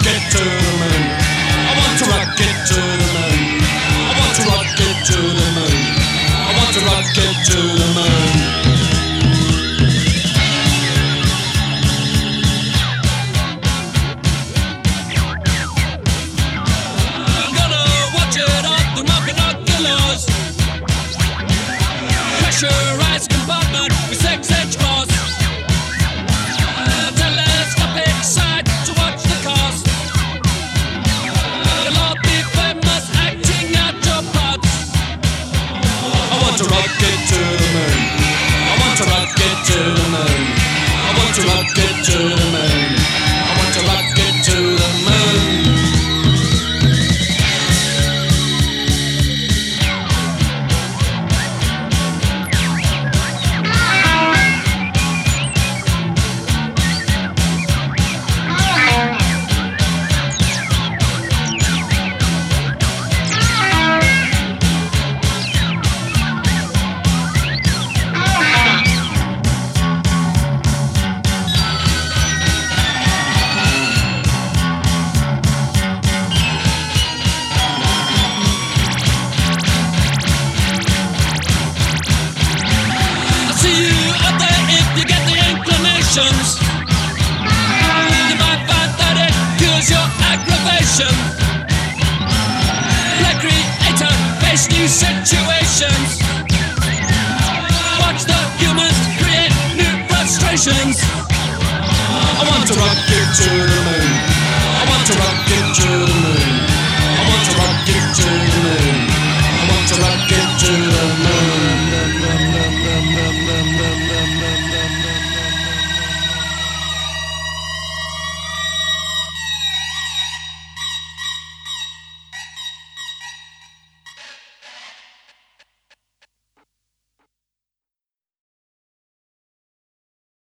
rock to the moon. I want to rock it to the moon. I want to rock it to the moon. I want to rock it to the moon. Sure. to rocket to the moon. I want to rocket to the moon. I want to rocket to the moon. stations. You might find that it cures your aggravation. Creator, face new situations. Watch the humans create new frustrations. I want to rock you to the moon. I want to rock you to the moon. I want to rock you to the moon. I want to rock you to the moon.